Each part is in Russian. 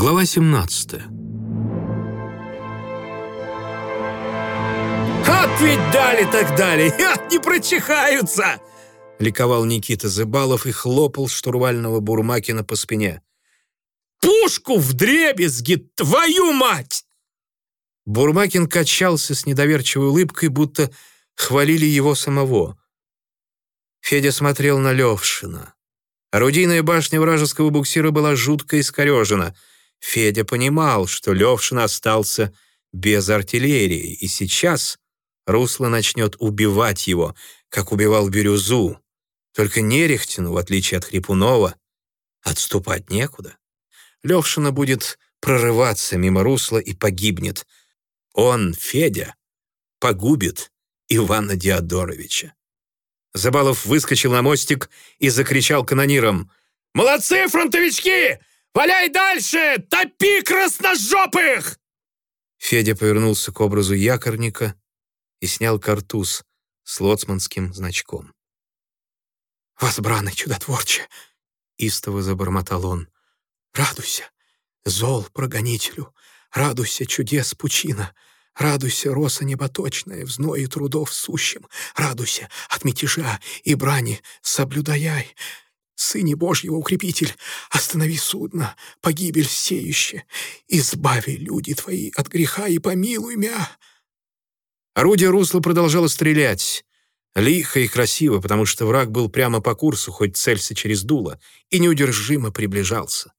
Глава 17 «От ведь дали так дали! Не прочихаются!» Ликовал Никита Зыбалов и хлопал штурвального Бурмакина по спине. «Пушку в дребезги, твою мать!» Бурмакин качался с недоверчивой улыбкой, будто хвалили его самого. Федя смотрел на Левшина. Орудийная башня вражеского буксира была жутко искорежена. Федя понимал, что Левшин остался без артиллерии, и сейчас русло начнет убивать его, как убивал Бирюзу. Только Нерехтину, в отличие от Хрипунова, отступать некуда. Левшина будет прорываться мимо русла и погибнет. Он, Федя, погубит Ивана Диадоровича. Забалов выскочил на мостик и закричал канонирам. «Молодцы, фронтовички! Валяй дальше! Топи красножопых!» Федя повернулся к образу якорника и снял картуз с лоцманским значком. «Возбранный чудотворче!» — истово забормотал он. «Радуйся, зол прогонителю, радуйся, чудес пучина!» Радуйся, роса неботочная, в зное трудов сущем. Радуйся от мятежа и брани, соблюдаяй. Сыне Божьего укрепитель, останови судно, погибель сеюще. Избави люди твои от греха и помилуй мя. Орудие русла продолжало стрелять. Лихо и красиво, потому что враг был прямо по курсу, хоть целься через дуло, и неудержимо приближался.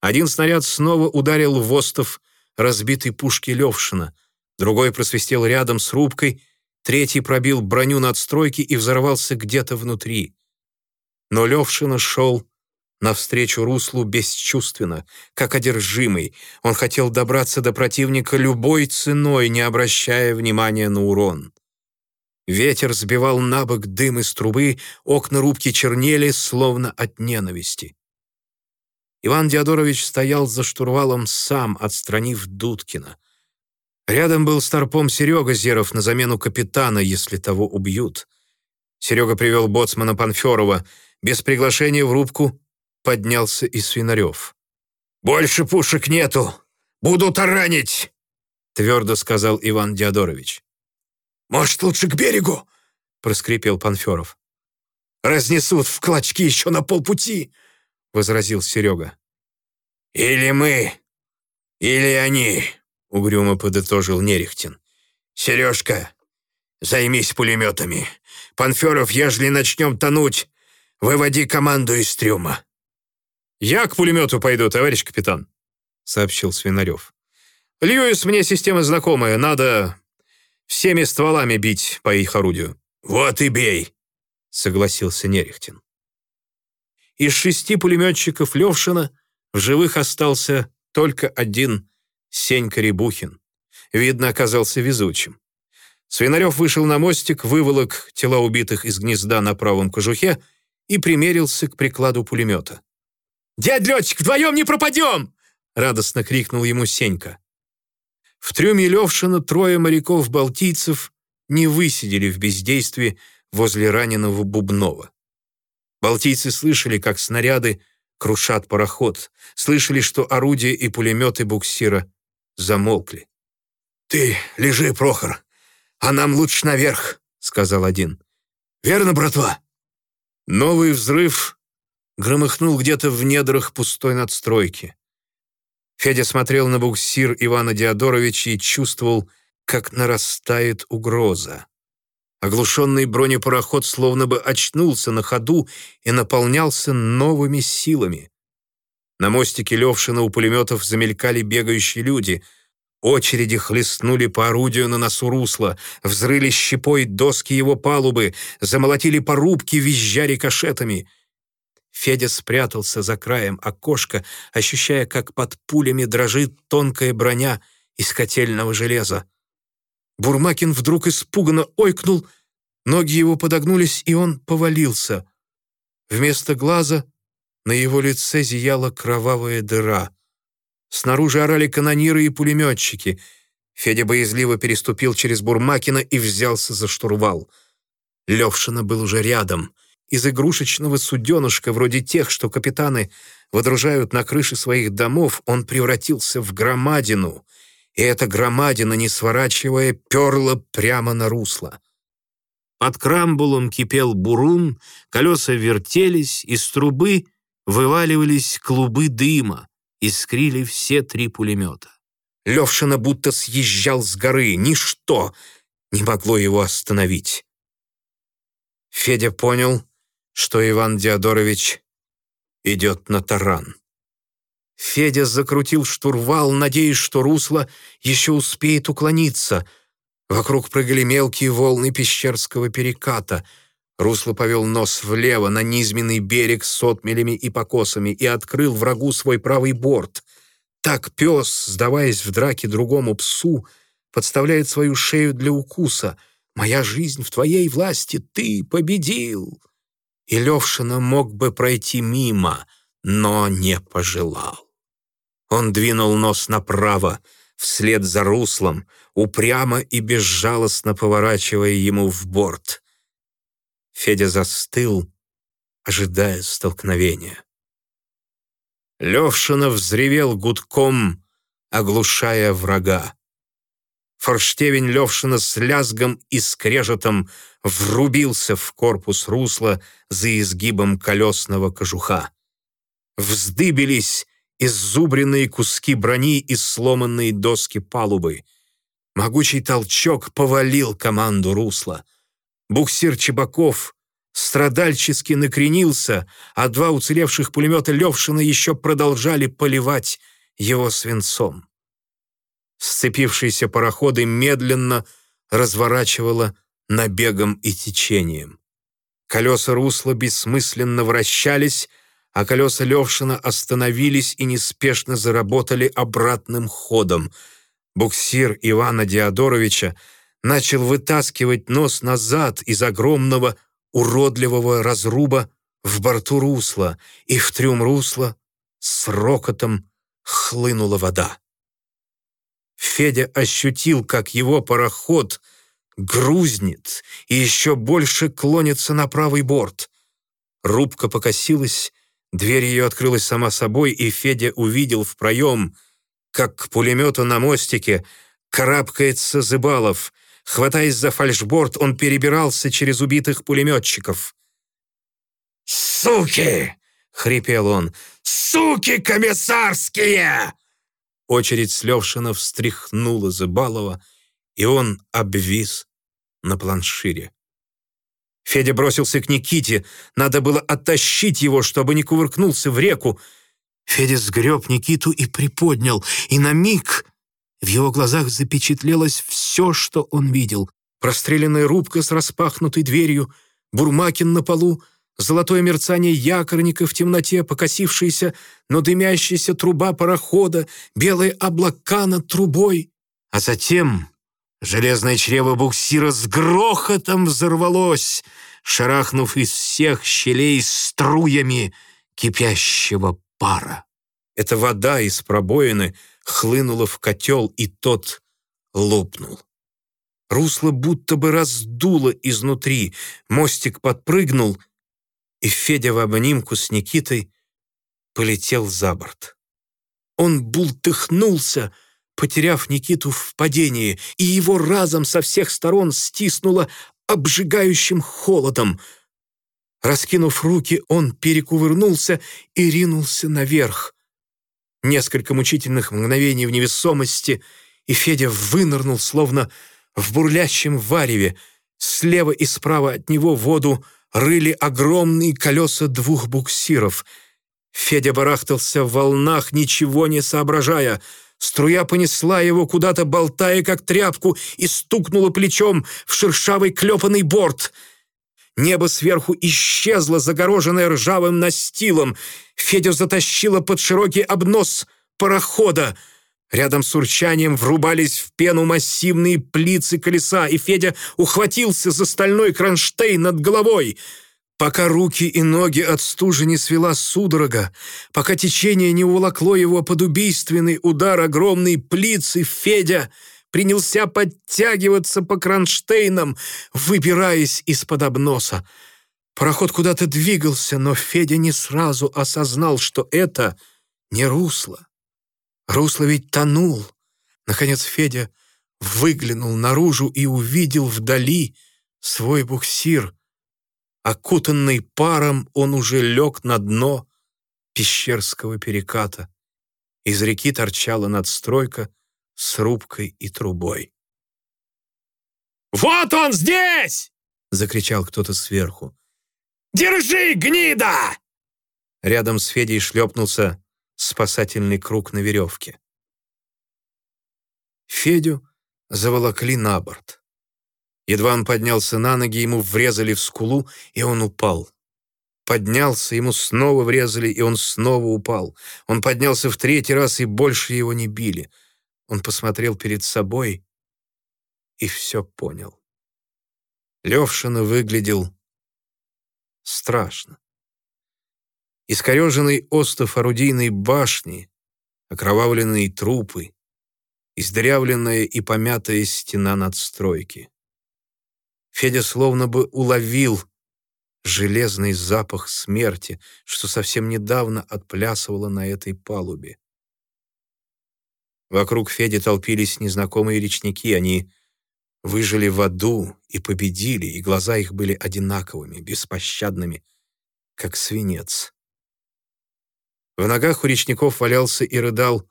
Один снаряд снова ударил в остов разбитой пушки Левшина, другой просвистел рядом с рубкой, третий пробил броню надстройки и взорвался где-то внутри. Но Левшина шел навстречу руслу бесчувственно, как одержимый. Он хотел добраться до противника любой ценой, не обращая внимания на урон. Ветер сбивал на бок дым из трубы, окна рубки чернели, словно от ненависти. Иван Диадорович стоял за штурвалом сам, отстранив Дудкина. Рядом был старпом Серега Зеров на замену капитана, если того убьют. Серега привел боцмана Панферова. Без приглашения в рубку поднялся и Свинарев. «Больше пушек нету! Буду таранить!» твердо сказал Иван Диадорович. «Может, лучше к берегу?» проскрипел Панферов. «Разнесут в клочки еще на полпути!» возразил Серега. «Или мы, или они!» угрюмо подытожил Нерехтин. «Сережка, займись пулеметами. Панферов, ежели начнем тонуть, выводи команду из трюма». «Я к пулемету пойду, товарищ капитан», — сообщил Свинарев. «Льюис мне система знакомая, надо всеми стволами бить по их орудию». «Вот и бей», — согласился Нерехтин. Из шести пулеметчиков Левшина в живых остался только один Сенька Рябухин. Видно, оказался везучим. Свинарев вышел на мостик, выволок тела убитых из гнезда на правом кожухе и примерился к прикладу пулемета. «Дядь летчик, вдвоем не пропадем!» — радостно крикнул ему Сенька. В трюме Левшина трое моряков-балтийцев не высидели в бездействии возле раненого Бубнова. Балтийцы слышали, как снаряды крушат пароход, слышали, что орудия и пулеметы буксира замолкли. «Ты лежи, Прохор, а нам лучше наверх», — сказал один. «Верно, братва?» Новый взрыв громыхнул где-то в недрах пустой надстройки. Федя смотрел на буксир Ивана Диадоровича и чувствовал, как нарастает угроза. Оглушенный бронепароход словно бы очнулся на ходу и наполнялся новыми силами. На мостике Левшина у пулеметов замелькали бегающие люди. Очереди хлестнули по орудию на носу русла, взрыли щепой доски его палубы, замолотили по рубке, визжа рикошетами. Федя спрятался за краем окошка, ощущая, как под пулями дрожит тонкая броня из котельного железа. Бурмакин вдруг испуганно ойкнул, ноги его подогнулись, и он повалился. Вместо глаза на его лице зияла кровавая дыра. Снаружи орали канониры и пулеметчики. Федя боязливо переступил через Бурмакина и взялся за штурвал. Левшина был уже рядом, из игрушечного суденышка, вроде тех, что капитаны водружают на крыши своих домов, он превратился в громадину, и эта громадина, не сворачивая, перла прямо на русло. Под крамбулом кипел бурун, колеса вертелись, из трубы вываливались клубы дыма, искрили все три пулемета. Левшина будто съезжал с горы, ничто не могло его остановить. Федя понял, что Иван Диадорович идет на таран. Федя закрутил штурвал, надеясь, что русло еще успеет уклониться. Вокруг прыгали мелкие волны пещерского переката. Русло повел нос влево на низменный берег с отмелями и покосами и открыл врагу свой правый борт. Так пес, сдаваясь в драке другому псу, подставляет свою шею для укуса. «Моя жизнь в твоей власти, ты победил!» И Левшина мог бы пройти мимо, но не пожелал. Он двинул нос направо, вслед за руслом, упрямо и безжалостно поворачивая ему в борт. Федя застыл, ожидая столкновения. Левшина взревел гудком, оглушая врага. Форштевень Левшина с лязгом и скрежетом врубился в корпус русла за изгибом колесного кожуха. Вздыбились иззубренные куски брони и сломанные доски палубы. Могучий толчок повалил команду русла. Буксир Чебаков страдальчески накренился, а два уцелевших пулемета Левшина еще продолжали поливать его свинцом. Сцепившиеся пароходы медленно разворачивало набегом и течением. Колеса русла бессмысленно вращались, а колеса Левшина остановились и неспешно заработали обратным ходом. Буксир Ивана Диадоровича начал вытаскивать нос назад из огромного уродливого разруба в борту русла, и в трюм русла с рокотом хлынула вода. Федя ощутил, как его пароход грузнет и еще больше клонится на правый борт. Рубка покосилась, дверь ее открылась сама собой, и Федя увидел в проем, как к пулемету на мостике карабкается Зыбалов. Хватаясь за фальшборд, он перебирался через убитых пулеметчиков. «Суки!» — хрипел он. «Суки комиссарские!» Очередь с Левшина встряхнула Зыбалова, и он обвис на планшире. Федя бросился к Никите. Надо было оттащить его, чтобы не кувыркнулся в реку. Федя сгреб Никиту и приподнял, и на миг в его глазах запечатлелось все, что он видел. Простреленная рубка с распахнутой дверью, Бурмакин на полу, золотое мерцание якорника в темноте, покосившаяся, но дымящаяся труба парохода, белые облака над трубой. А затем железное чрево буксира с грохотом взорвалось, шарахнув из всех щелей струями кипящего пара. Эта вода из пробоины хлынула в котел, и тот лопнул. Русло будто бы раздуло изнутри, мостик подпрыгнул — и Федя в обнимку с Никитой полетел за борт. Он бултыхнулся, потеряв Никиту в падении, и его разом со всех сторон стиснуло обжигающим холодом. Раскинув руки, он перекувырнулся и ринулся наверх. Несколько мучительных мгновений в невесомости, и Федя вынырнул, словно в бурлящем вареве. Слева и справа от него воду рыли огромные колеса двух буксиров. Федя барахтался в волнах, ничего не соображая. Струя понесла его куда-то, болтая, как тряпку, и стукнула плечом в шершавый клепанный борт. Небо сверху исчезло, загороженное ржавым настилом. Федю затащило под широкий обнос парохода — Рядом с урчанием врубались в пену массивные плицы колеса, и Федя ухватился за стальной кронштейн над головой. Пока руки и ноги от стужи не свела судорога, пока течение не уволокло его под убийственный удар огромной плицы, Федя принялся подтягиваться по кронштейнам, выбираясь из-под обноса. Пароход куда-то двигался, но Федя не сразу осознал, что это не русло. Русло ведь тонул. Наконец Федя выглянул наружу и увидел вдали свой буксир. Окутанный паром, он уже лег на дно пещерского переката. Из реки торчала надстройка с рубкой и трубой. «Вот он здесь!» — закричал кто-то сверху. «Держи, гнида!» Рядом с Федей шлепнулся спасательный круг на веревке. Федю заволокли на борт. Едва он поднялся на ноги, ему врезали в скулу, и он упал. Поднялся, ему снова врезали, и он снова упал. Он поднялся в третий раз, и больше его не били. Он посмотрел перед собой и все понял. Левшина выглядел страшно. Искореженный остов орудийной башни, окровавленные трупы, издырявленная и помятая стена надстройки. Федя словно бы уловил железный запах смерти, что совсем недавно отплясывало на этой палубе. Вокруг Феди толпились незнакомые речники, они выжили в аду и победили, и глаза их были одинаковыми, беспощадными, как свинец. В ногах у речников валялся и рыдал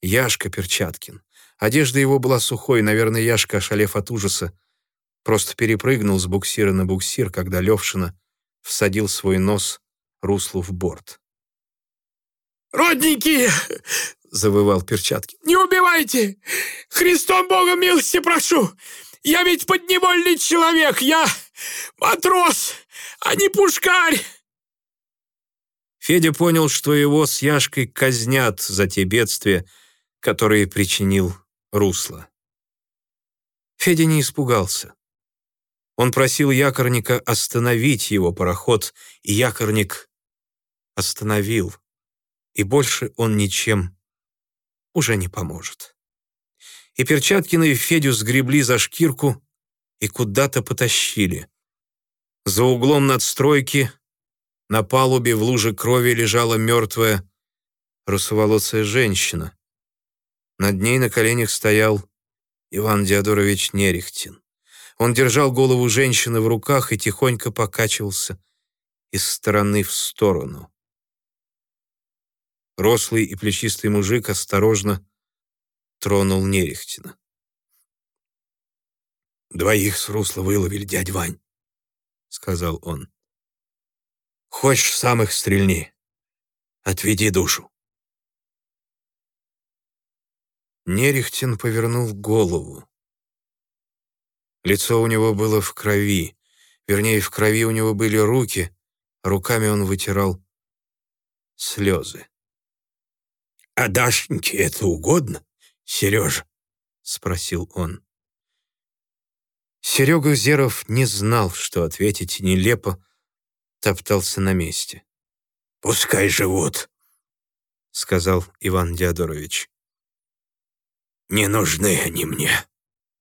Яшка Перчаткин. Одежда его была сухой, наверное, Яшка, ошалев от ужаса, просто перепрыгнул с буксира на буксир, когда Левшина всадил свой нос руслу в борт. «Родненькие!» — завывал Перчаткин. «Не убивайте! Христом Богом милости прошу! Я ведь подневольный человек, я матрос, а не пушкарь!» Федя понял, что его с Яшкой казнят за те бедствия, которые причинил Русло. Федя не испугался. Он просил якорника остановить его пароход, и якорник остановил, и больше он ничем уже не поможет и Перчаткина и Федю сгребли за шкирку и куда-то потащили. За углом надстройки на палубе в луже крови лежала мертвая русоволосая женщина. Над ней на коленях стоял Иван Диадорович Нерехтин. Он держал голову женщины в руках и тихонько покачивался из стороны в сторону. Рослый и плечистый мужик осторожно тронул Нерехтина. «Двоих с русла выловили, дядь Вань», — сказал он. «Хочешь, сам их стрельни. Отведи душу». Нерехтин повернул голову. Лицо у него было в крови. Вернее, в крови у него были руки, руками он вытирал слезы. «А Дашеньке это угодно?» Сережа?» — спросил он. Серега Зеров не знал, что ответить, нелепо топтался на месте. «Пускай живут», — сказал Иван Диадорович. «Не нужны они мне».